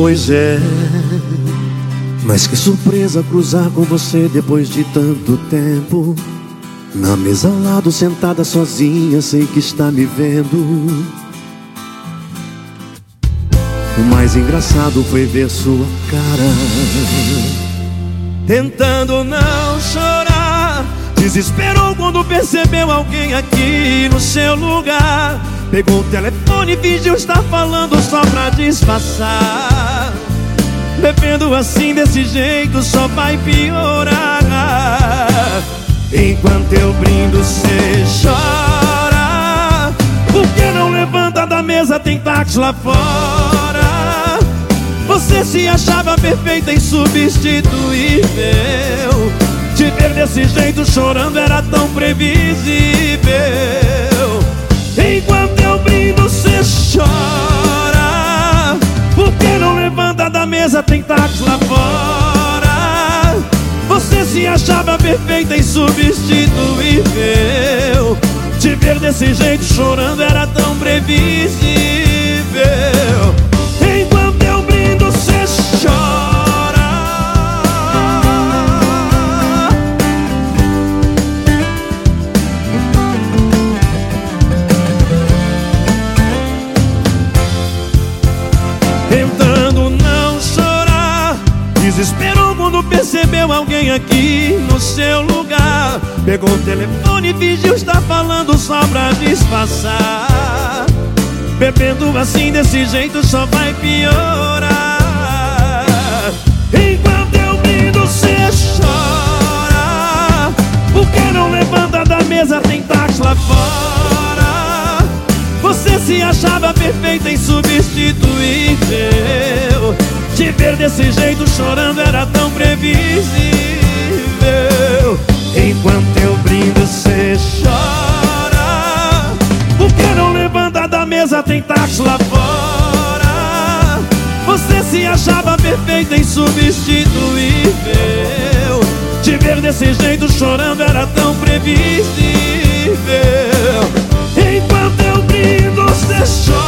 Pois é, mas que surpresa cruzar com você depois de tanto tempo. Na mesa ao lado, sentada sozinha, sei que está me vendo. O mais engraçado foi ver sua cara. Tentando não chorar. Desesperou quando percebeu alguém aqui no seu lugar. Pegou o telefone e fingiu estar falando só pra disfarçar. Bebendo assim desse jeito só vai piorar. Enquanto eu brindo, cê chora. Por que não levanta da mesa? Tem táxi lá fora. Você se achava perfeita e substituível. Te ver desse jeito chorando era tão previsível. Achava perfeita e substituível. Te ver desse jeito chorando era tão previsível. Percebeu alguém aqui no seu lugar? Pegou o telefone e fingiu estar falando só pra disfarçar. Bebendo assim desse jeito só vai piorar. Enquanto eu brindo cê chora. Por que não levanta da mesa, tem táxi lá fora. Você se achava perfeita e substituível Te ver desse jeito chorando era tão previsível Enquanto eu brindo cê chora. Por que não levanta da mesa, tem táxi lá fora? Você se achava perfeita e substituível. Te ver desse jeito chorando era tão previsível. Enquanto eu brindo cê chora